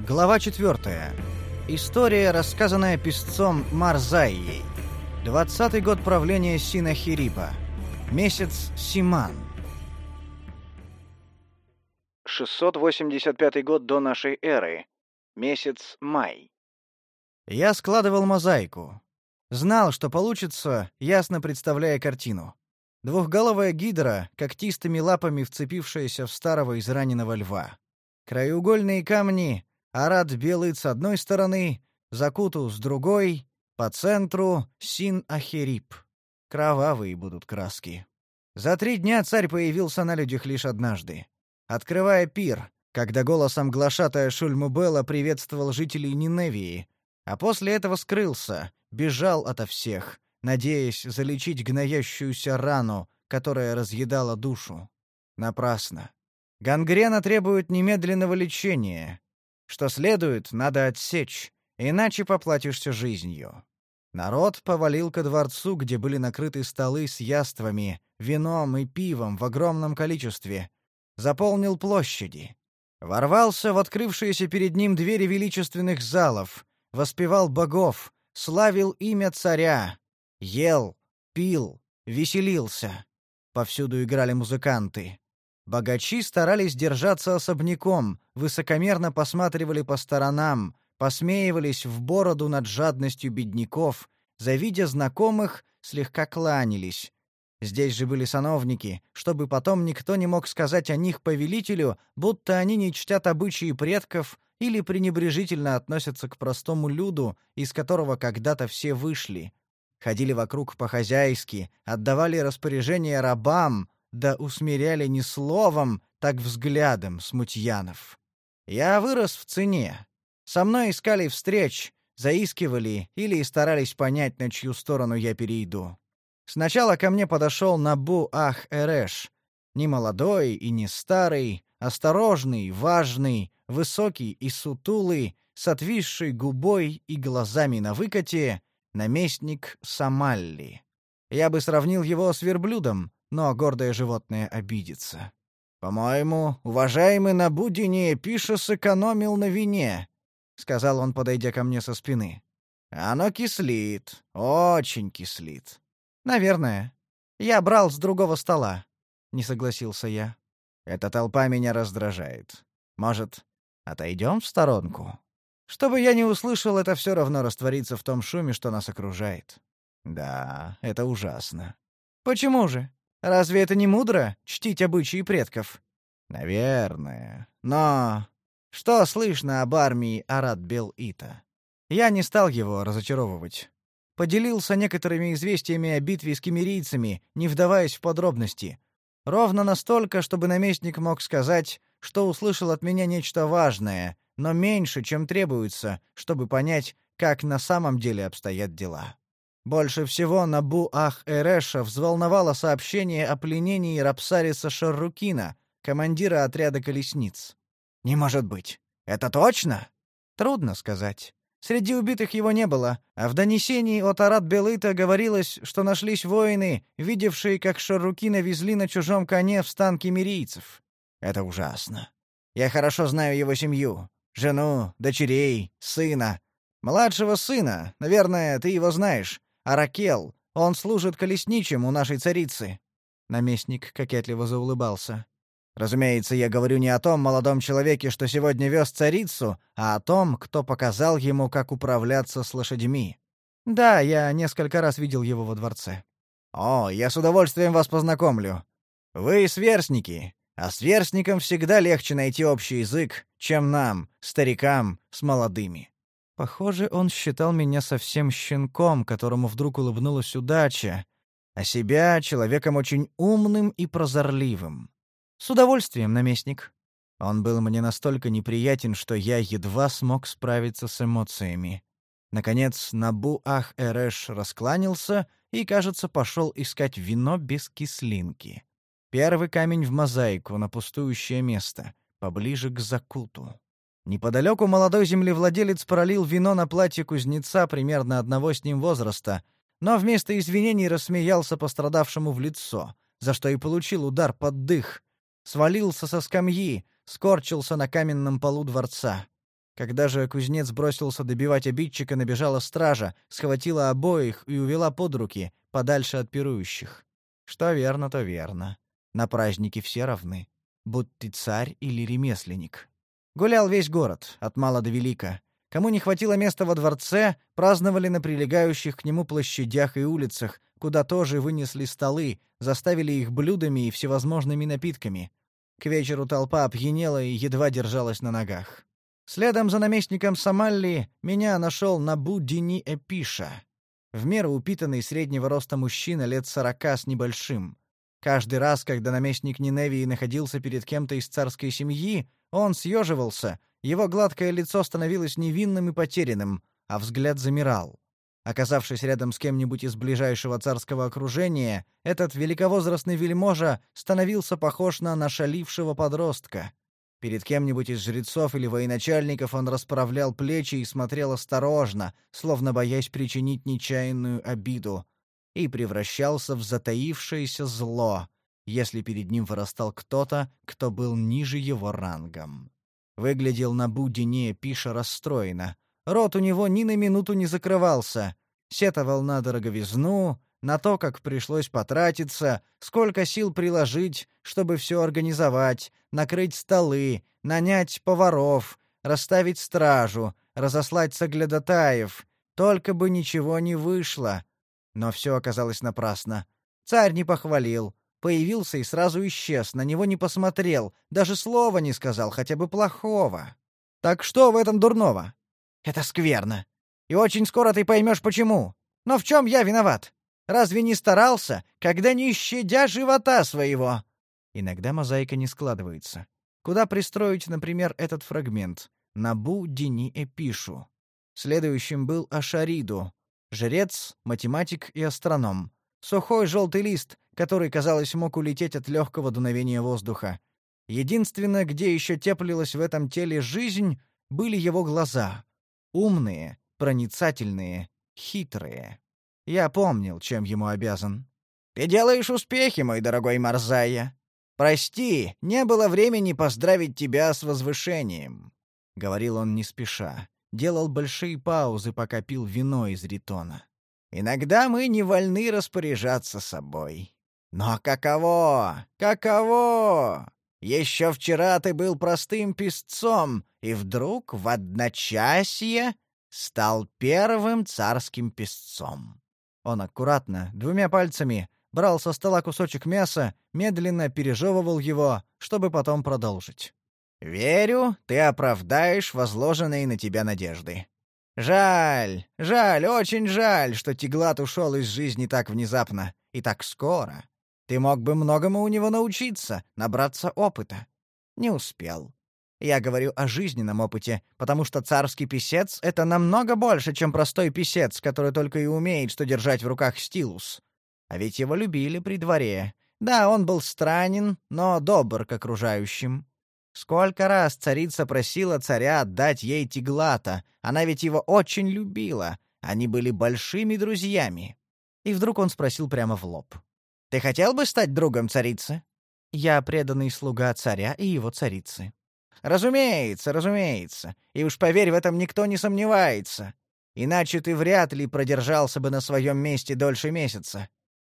Глава 4. История, рассказанная писцом Марзайей. 20-й год правления Синахирипа. Месяц Симан. 685 год до нашей эры. Месяц Май. Я складывал мозаику. Знал, что получится, ясно представляя картину. Двухголовая гидра, когтистыми лапами вцепившаяся в старого израненного льва. Краеугольные камни, арат белый с одной стороны, закуту с другой, по центру син-ахерип. Кровавые будут краски. За три дня царь появился на людях лишь однажды. Открывая пир, когда голосом глашатая Шульмубела приветствовал жителей Ниневии, а после этого скрылся, бежал ото всех, надеясь залечить гноящуюся рану, которая разъедала душу. Напрасно. Гангрена требует немедленного лечения. Что следует, надо отсечь, иначе поплатишься жизнью. Народ повалил ко дворцу, где были накрыты столы с яствами, вином и пивом в огромном количестве. Заполнил площади. Ворвался в открывшиеся перед ним двери величественных залов, воспевал богов, славил имя царя, ел, пил, веселился. Повсюду играли музыканты. Богачи старались держаться особняком, высокомерно посматривали по сторонам, посмеивались в бороду над жадностью бедняков, завидя знакомых, слегка кланялись. Здесь же были сановники, чтобы потом никто не мог сказать о них повелителю, будто они не чтят обычаи предков или пренебрежительно относятся к простому люду, из которого когда-то все вышли ходили вокруг по-хозяйски, отдавали распоряжения рабам, да усмиряли не словом, так взглядом смутьянов. Я вырос в цене. Со мной искали встреч, заискивали или старались понять, на чью сторону я перейду. Сначала ко мне подошел Набу Ах Эрэш, не молодой и не старый, осторожный, важный, высокий и сутулый, с отвисшей губой и глазами на выкате, наместник Самалли. Я бы сравнил его с верблюдом, но гордое животное обидится. «По-моему, уважаемый Набудине Пиша сэкономил на вине», — сказал он, подойдя ко мне со спины. «Оно кислит, очень кислит». «Наверное. Я брал с другого стола», — не согласился я. «Эта толпа меня раздражает. Может, отойдем в сторонку?» Чтобы я не услышал, это все равно растворится в том шуме, что нас окружает. Да, это ужасно. Почему же? Разве это не мудро чтить обычаи предков? Наверное. Но что слышно об армии Арат Бел-Ита? Я не стал его разочаровывать. Поделился некоторыми известиями о битве с кемерийцами, не вдаваясь в подробности. Ровно настолько, чтобы наместник мог сказать, что услышал от меня нечто важное, но меньше, чем требуется, чтобы понять, как на самом деле обстоят дела. Больше всего Набу Ах-Эреша взволновало сообщение о пленении Рапсариса Шаррукина, командира отряда колесниц. «Не может быть! Это точно?» «Трудно сказать. Среди убитых его не было, а в донесении от Арат Белыта говорилось, что нашлись воины, видевшие, как Шаррукина везли на чужом коне в стан кемерийцев. Это ужасно. Я хорошо знаю его семью жену, дочерей, сына. Младшего сына, наверное, ты его знаешь, Аракел. Он служит колесничим у нашей царицы». Наместник кокетливо заулыбался. «Разумеется, я говорю не о том молодом человеке, что сегодня вез царицу, а о том, кто показал ему, как управляться с лошадьми. Да, я несколько раз видел его во дворце». «О, я с удовольствием вас познакомлю. Вы сверстники, а сверстникам всегда легче найти общий язык, чем нам, старикам, с молодыми. Похоже, он считал меня совсем щенком, которому вдруг улыбнулась удача, а себя человеком очень умным и прозорливым. С удовольствием, наместник. Он был мне настолько неприятен, что я едва смог справиться с эмоциями. Наконец, Набу Ах-Эрэш раскланялся и, кажется, пошел искать вино без кислинки. Первый камень в мозаику на пустующее место, поближе к закуту. Неподалеку молодой землевладелец пролил вино на платье кузнеца примерно одного с ним возраста, но вместо извинений рассмеялся пострадавшему в лицо, за что и получил удар под дых. Свалился со скамьи, скорчился на каменном полу дворца. Когда же кузнец бросился добивать обидчика, набежала стража, схватила обоих и увела под руки, подальше от пирующих. Что верно, то верно. На празднике все равны, будь ты царь или ремесленник. Гулял весь город, от мала до велика. Кому не хватило места во дворце, праздновали на прилегающих к нему площадях и улицах, куда тоже вынесли столы, заставили их блюдами и всевозможными напитками. К вечеру толпа опьянела и едва держалась на ногах. Следом за наместником Самалли меня нашел Набу Дини Эпиша. В меру упитанный среднего роста мужчина лет сорока с небольшим. Каждый раз, когда наместник Ниневии находился перед кем-то из царской семьи, он съеживался, его гладкое лицо становилось невинным и потерянным, а взгляд замирал. Оказавшись рядом с кем-нибудь из ближайшего царского окружения, этот великовозрастный вельможа становился похож на нашалившего подростка — Перед кем-нибудь из жрецов или военачальников он расправлял плечи и смотрел осторожно, словно боясь причинить нечаянную обиду, и превращался в затаившееся зло, если перед ним вырастал кто-то, кто был ниже его рангом. Выглядел на Будине Пиша расстроенно. Рот у него ни на минуту не закрывался. Сетовал на дороговизну, на то, как пришлось потратиться, сколько сил приложить, чтобы все организовать, накрыть столы, нанять поваров, расставить стражу, разослать соглядатаев. Только бы ничего не вышло. Но все оказалось напрасно. Царь не похвалил. Появился и сразу исчез, на него не посмотрел, даже слова не сказал, хотя бы плохого. Так что в этом дурного? Это скверно. И очень скоро ты поймешь, почему. Но в чем я виноват? Разве не старался, когда не щадя живота своего?» Иногда мозаика не складывается. Куда пристроить, например, этот фрагмент? Набу Дини Эпишу. Следующим был Ашариду. Жрец, математик и астроном. Сухой желтый лист, который, казалось, мог улететь от легкого дуновения воздуха. Единственное, где еще теплилась в этом теле жизнь, были его глаза. Умные, проницательные, хитрые. Я помнил, чем ему обязан. «Ты делаешь успехи, мой дорогой Марзая. Прости, не было времени поздравить тебя с возвышением», — говорил он не спеша. Делал большие паузы, пока пил вино из ритона. «Иногда мы не вольны распоряжаться собой. Но каково? Каково? Еще вчера ты был простым писцом, и вдруг в одночасье стал первым царским писцом. Он аккуратно, двумя пальцами, брал со стола кусочек мяса, медленно пережевывал его, чтобы потом продолжить. «Верю, ты оправдаешь возложенные на тебя надежды. Жаль, жаль, очень жаль, что Тиглат ушел из жизни так внезапно и так скоро. Ты мог бы многому у него научиться, набраться опыта. Не успел. Я говорю о жизненном опыте, потому что царский писец — это намного больше, чем простой писец, который только и умеет, что держать в руках стилус. А ведь его любили при дворе. Да, он был странен, но добр к окружающим. Сколько раз царица просила царя отдать ей Тиглата, она ведь его очень любила, они были большими друзьями. И вдруг он спросил прямо в лоб. «Ты хотел бы стать другом царицы?» «Я преданный слуга царя и его царицы», Разумеется, разумеется. И уж поверь, в этом никто не сомневается. Иначе ты вряд ли продержался бы на своем месте дольше месяца.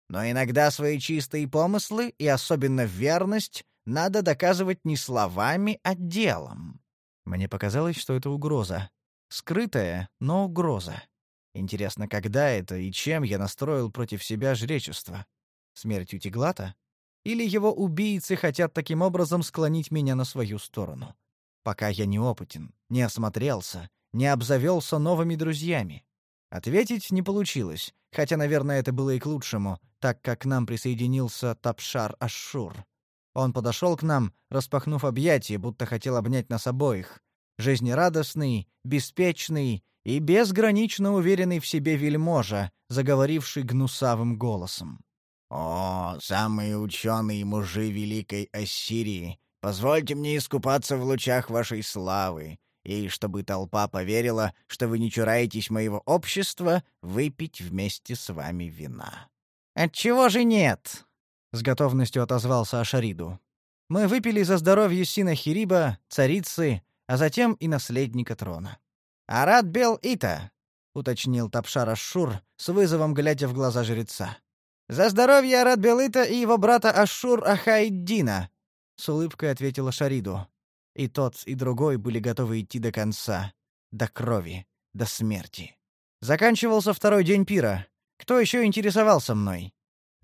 Но иногда свои чистые помыслы и особенно верность надо доказывать не словами, а делом. Мне показалось, что это угроза. Скрытая, но угроза. Интересно, когда это и чем я настроил против себя жречество? Смертью Тиглата? Или его убийцы хотят таким образом склонить меня на свою сторону? Пока я не опытен, не осмотрелся, не обзавелся новыми друзьями. Ответить не получилось, хотя, наверное, это было и к лучшему, так как к нам присоединился Тапшар Ашшур. Он подошел к нам, распахнув объятия, будто хотел обнять нас обоих. Жизнерадостный, беспечный и безгранично уверенный в себе вельможа, заговоривший гнусавым голосом. «О, самые ученые мужи Великой Ассирии, позвольте мне искупаться в лучах вашей славы, и чтобы толпа поверила, что вы не чураетесь моего общества, выпить вместе с вами вина». «Отчего же нет?» — с готовностью отозвался Ашариду. «Мы выпили за здоровье Сина Хириба, царицы, а затем и наследника трона. «Арат Бел Ита», — уточнил Тапшар Ашшур, с вызовом глядя в глаза жреца. «За здоровье Арат Белыта и его брата Ашшур Ахайддина!» — с улыбкой ответила Шариду. И тот, и другой были готовы идти до конца, до крови, до смерти. Заканчивался второй день пира. Кто еще интересовался мной?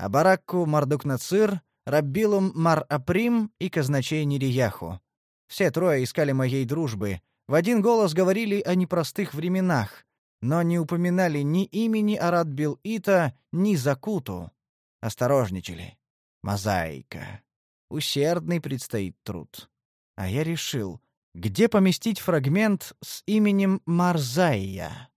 Абаракку Мардук-Нацир, Раббилум Мар-Априм и казначей Нерияху. Все трое искали моей дружбы. В один голос говорили о непростых временах, но не упоминали ни имени Арат-Бил-Ита, ни Закуту. Осторожничали. Мозаика. Усердный предстоит труд. А я решил, где поместить фрагмент с именем Марзайя.